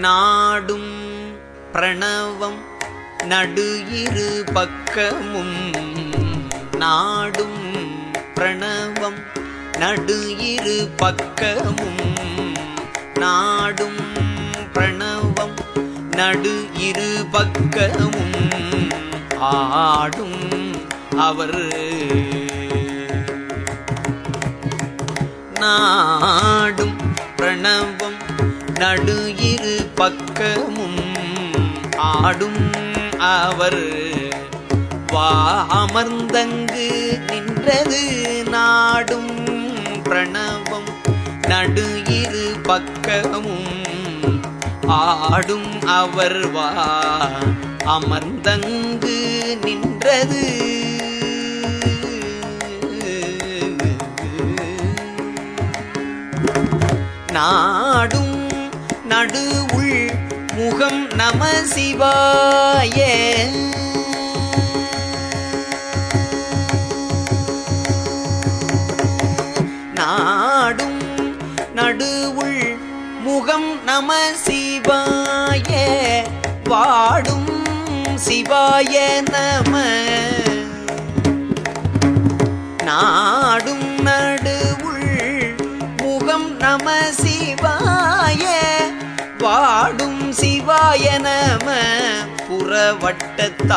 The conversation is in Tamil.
நாடும் பிரணவம் நடு இரு பக்கமும். நாடும் பிரணவம் நடு இரு பக்கமும். நாடும் பிரணவம் நடு இரு பக்கமும். ஆடும் அவர். நாடும் பிரணவம் நடு இரு பக்கமும் ஆடும் அவர். வா அமர்ந்தங்கு நின்றது நாடும் பிரணவம். நடு இரு பக்கமும் ஆடும் அவர். வா அமர்ந்தங்கு நின்றது. நாடும் நடு உள் முகம் நம சிவாய. நாடும் நடு உள் முகம் நம சிவாய. வாடும் சிவாய நம. நாடும் நடுவுள் முகம் நம சிவாய பாடும் சிவாய நம புறவட்டத்தாயதே